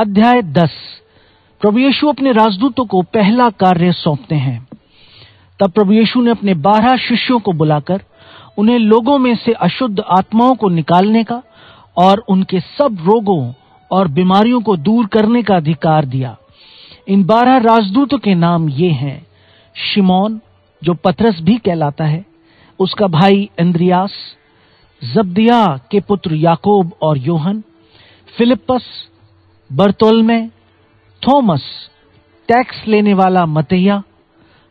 अध्याय दस। प्रभु यीशु अपने राजदूतों को पहला कार्य सौंपते हैं। तब प्रभु यीशु ने अपने बारह शिष्यों को बुलाकर उन्हें लोगों में से अशुद्ध आत्माओं को निकालने का और उनके सब रोगों और बीमारियों को दूर करने का अधिकार दिया। इन बारह राजदूतों के नाम ये हैं, शिमोन, जो पथरस भी कहलाता है, उसका भाई इंद्रियास जब्दिया के पुत्र याकोब और योहन फिलिपस बर्तोलमे, थॉमस, टैक्स लेने वाला मतैया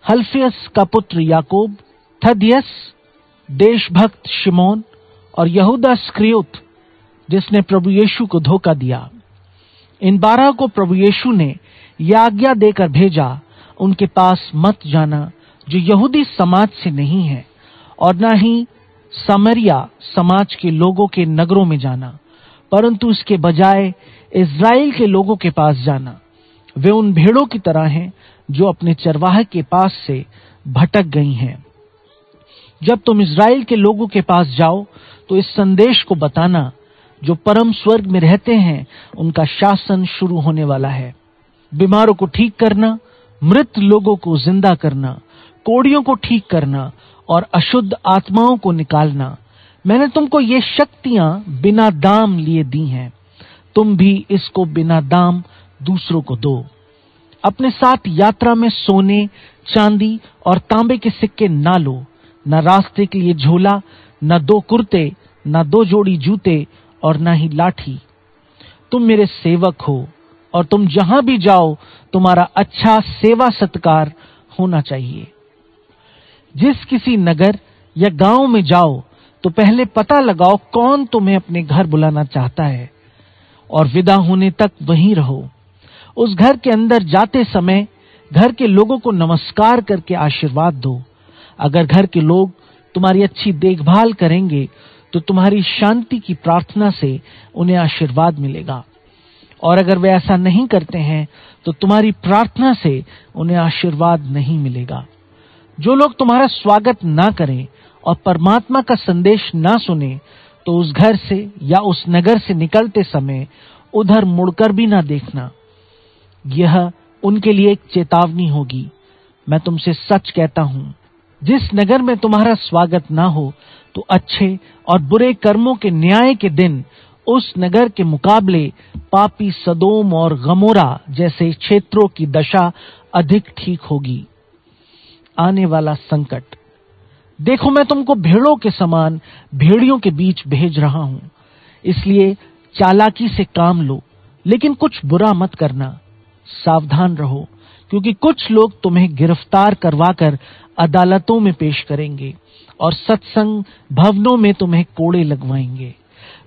हल्फियस का पुत्र याकूब, थदियस, देशभक्त शिमोन और यहूदा स्क्रियुत जिसने प्रभु यीशु को धोखा दिया। इन बारह को प्रभु यीशु ने यह आज्ञा देकर भेजा, उनके पास मत जाना, जो यहूदी समाज से नहीं है, और न ही समरिया समाज के लोगों के नगरों में जाना, परंतु इसके बजाय इज़राइल के लोगों के पास जाना। वे उन भेड़ों की तरह हैं जो अपने चरवाहे के पास से भटक गई हैं। जब तुम इज़राइल के लोगों के पास जाओ तो इस संदेश को बताना, जो परम स्वर्ग में रहते हैं, उनका शासन शुरू होने वाला है। बीमारों को ठीक करना, मृत लोगों को ज़िंदा करना, कोड़ियों को ठीक करना, और अशुद्ध आत्माओं को निकालना। मैंने तुमको ये शक्तियाँ बिना दाम लिए दी हैं। तुम भी इसको बिना दाम दूसरों को दो। अपने साथ यात्रा में सोने, चांदी और तांबे के सिक्के ना लो। न रास्ते के लिए झोला, न दो कुर्ते, न दो जोड़ी जूते और न ही लाठी। तुम मेरे सेवक हो और तुम जहाँ भी जाओ, तुम्हारा अच्छा सेवा सत्कार होना चाहिए। जिस किसी नगर या गाँव में जाओ तो पहले पता लगाओ कौन तुम्हें अपने घर बुलाना चाहता है। और विदा होने तक वहीं रहो। उस घर के अंदर जाते समय घर के लोगों को नमस्कार करके आशीर्वाद दो। अगर घर के लोग तुम्हारी अच्छी देखभाल करेंगे तो तुम्हारी शांति की प्रार्थना से उन्हें आशीर्वाद मिलेगा। और अगर वे ऐसा नहीं करते हैं तो तुम्हारी प्रार्थना से उन्हें आशीर्वाद नहीं मिलेगा। जो लोग तुम्हारा स्वागत ना करें और परमात्मा का संदेश ना सुने तो उस घर से या उस नगर से निकलते समय उधर मुड़कर भी ना देखना। यह उनके लिए एक चेतावनी होगी। मैं तुमसे सच कहता हूँ, जिस नगर में तुम्हारा स्वागत ना हो तो अच्छे और बुरे कर्मों के न्याय के दिन उस नगर के मुकाबले पापी सदोम और गमोरा जैसे क्षेत्रों की दशा अधिक ठीक होगी। आने वाला संकट। देखो मैं तुमको भेड़ों के समान भेड़ियों के बीच भेज रहा हूँ। इसलिए चालाकी से काम लो, लेकिन कुछ बुरा मत करना। सावधान रहो, क्योंकि कुछ लोग तुम्हें गिरफ़्तार करवाकर अदालतों में पेश करेंगे और सत्संग भवनों में तुम्हें कोड़े लगवाएँगे।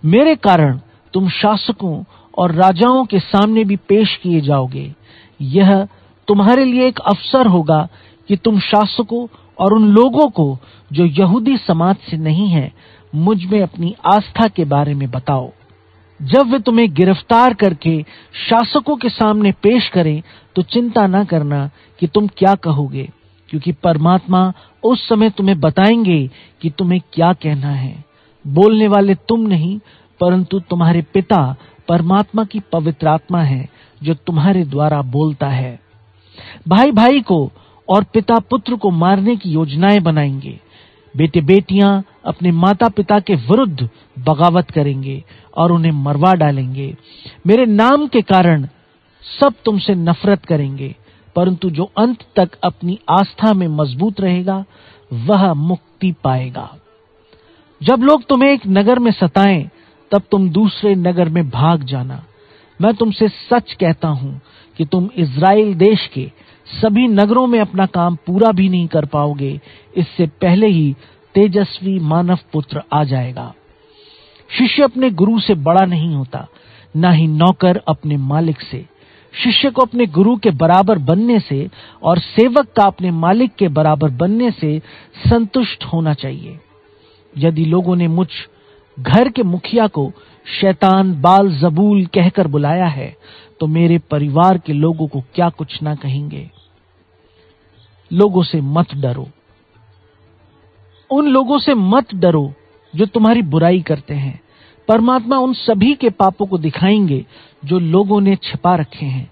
मेरे कारण तुम शासकों और राजाओं के सामने भी पेश किए जाओगे। यह तुम्हारे लिए एक अवसर होगा कि तुम शासकों और उन लोगों को जो यहूदी समाज से नहीं है, मुझमें अपनी आस्था के बारे में बताओ। जब वे तुम्हें गिरफ़्तार करके शासकों के सामने पेश करें तो चिंता न करना कि तुम क्या कहोगे, क्योंकि परमात्मा उस समय तुम्हें बताएँगे कि तुम्हें क्या कहना है। बोलने वाले तुम नहीं, परंतु तुम्हारे पिता परमात्मा की पवित्र आत्मा है, जो तुम्हारे द्वारा बोलता है। भाई भाई को और पिता पुत्र को मारने की योजनाएँ बनाएँगे। बेटे बेटियाँ अपने माता पिता के विरुद्ध बगावत करेंगे और उन्हें मरवा डालेंगे। मेरे नाम के कारण सब तुमसे नफरत करेंगे, परंतु जो अंत तक अपनी आस्था में मज़बूत रहेगा, वह मुक्ति पाएगा। जब लोग तुम्हें एक नगर में सताएँ, तब तुम दूसरे नगर में भाग जाना। मैं तुमसे सच कहता हूँ कि तुम इज़राइल देश के सभी नगरों में अपना काम पूरा भी नहीं कर पाओगे। इससे पहले ही तेजस्वी मानव पुत्र आ जाएगा। शिष्य अपने गुरु से बड़ा नहीं होता, ना ही नौकर अपने मालिक से। शिष्य को अपने गुरु के बराबर बनने से और सेवक का अपने मालिक के बराबर बनने से संतुष्ट होना चाहिए। यदि लोगों ने मुझ घर के मुखिया को शैतान, बाल, जबूल कहकर बुलाया है तो मेरे परिवार के लोगों को क्या कुछ ना कहेंगे। लोगों से मत डरो। उन लोगों से मत डरो जो तुम्हारी बुराई करते हैं। परमात्मा उन सभी के पापों को दिखाएँगे जो लोगों ने छिपा रखे हैं।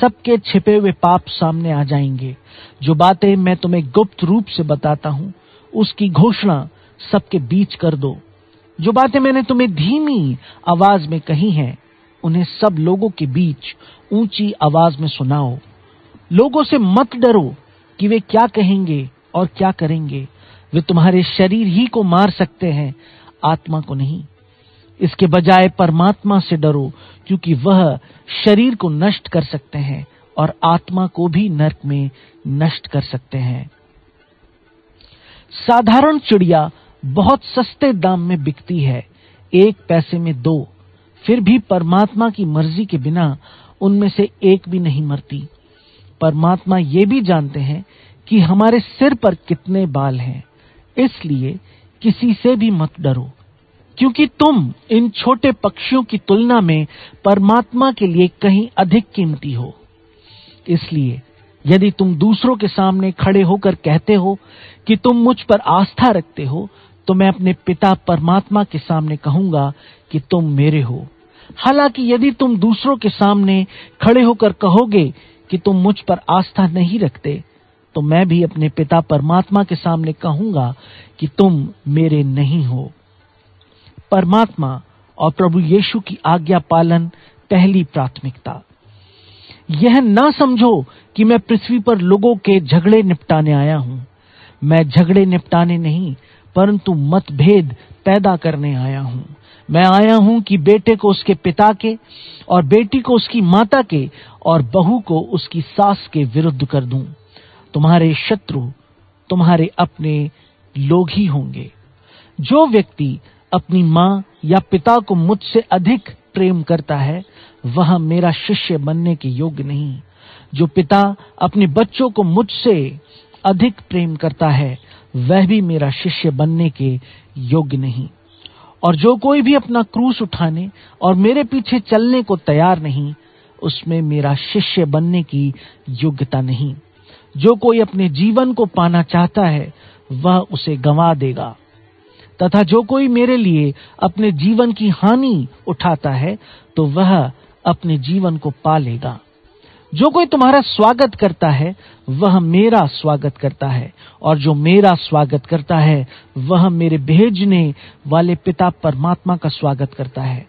सबके छिपे हुए पाप सामने आ जाएँगे। जो बातें मैं तुम्हें गुप्त रूप से बताता हूँ, उसकी घोषणा सबके बीच कर दो। जो बातें मैंने तुम्हें धीमी आवाज़ में कही हैं, उन्हें सब लोगों के बीच ऊँची आवाज़ में सुनाओ। लोगों से मत डरो कि वे क्या कहेंगे और क्या करेंगे? वे तुम्हारे शरीर ही को मार सकते हैं, आत्मा को नहीं। इसके बजाय परमात्मा से डरो, क्योंकि वह शरीर को नष्ट कर सकते हैं और आत्मा को भी नरक में नष्ट कर सकते हैं। साधारण चिड़िया बहुत सस्ते दाम में बिकती है, एक पैसे में दो। फिर भी परमात्मा की मर्ज़ी के बिना उनमें से एक भी नहीं मरती। परमात्मा ये भी जानते हैं कि हमारे सिर पर कितने बाल हैं। इसलिए किसी से भी मत डरो, क्योंकि तुम इन छोटे पक्षियों की तुलना में परमात्मा के लिए कहीं अधिक कीमती हो। इसलिए यदि तुम दूसरों के सामने खड़े होकर कहते हो कि तुम मुझ पर आस्था रखते हो तो मैं अपने पिता परमात्मा के सामने कहूँगा कि तुम मेरे हो। हालाँकि यदि तुम दूसरों के सामने खड़े होकर कहोगे कि तुम मुझ पर आस्था नहीं रखते तो मैं भी अपने पिता परमात्मा के सामने कहूँगा कि तुम मेरे नहीं हो। परमात्मा और प्रभु यीशु की आज्ञा पालन पहली प्राथमिकता। यह ना समझो कि मैं पृथ्वी पर लोगों के झगड़े निपटाने आया हूँ। मैं झगड़े निपटाने नहीं, परंतु मतभेद पैदा करने आया हूँ। मैं आया हूँ कि बेटे को उसके पिता के और बेटी को उसकी माता के और बहू को उसकी सास के विरुद्ध कर दूँ। तुम्हारे शत्रु तुम्हारे अपने लोग ही होंगे। जो व्यक्ति अपनी माँ या पिता को मुझसे अधिक प्रेम करता है, वह मेरा शिष्य बनने के योग्य नहीं। जो पिता अपने बच्चों को मुझसे अधिक प्रेम करता है, वह भी मेरा शिष्य बनने के योग्य नहीं। और जो कोई भी अपना क्रूस उठाने और मेरे पीछे चलने को तैयार नहीं, उसमें मेरा शिष्य बनने की योग्यता नहीं। जो कोई अपने जीवन को पाना चाहता है, वह उसे गंवा देगा। तथा जो कोई मेरे लिए अपने जीवन की हानि उठाता है तो वह अपने जीवन को पा लेगा। जो कोई तुम्हारा स्वागत करता है, वह मेरा स्वागत करता है। और जो मेरा स्वागत करता है, वह मेरे भेजने वाले पिता परमात्मा का स्वागत करता है।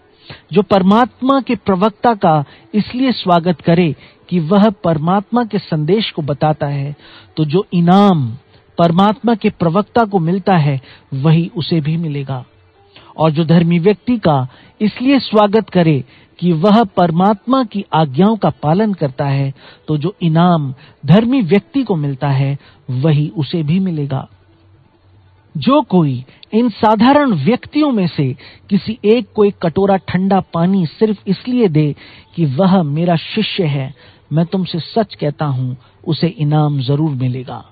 जो परमात्मा के प्रवक्ता का इसलिए स्वागत करे कि वह परमात्मा के संदेश को बताता है तो जो इनाम परमात्मा के प्रवक्ता को मिलता है, वही उसे भी मिलेगा। और जो धर्मी व्यक्ति का इसलिए स्वागत करे कि वह परमात्मा की आज्ञाओं का पालन करता है तो जो इनाम धर्मी व्यक्ति को मिलता है, वही उसे भी मिलेगा। जो कोई इन साधारण व्यक्तियों में से किसी एक को एक कटोरा ठंडा पानी सिर्फ़ इसलिए दे कि वह मेरा शिष्य है, मैं तुमसे सच कहता हूँ, उसे इनाम ज़रूर मिलेगा।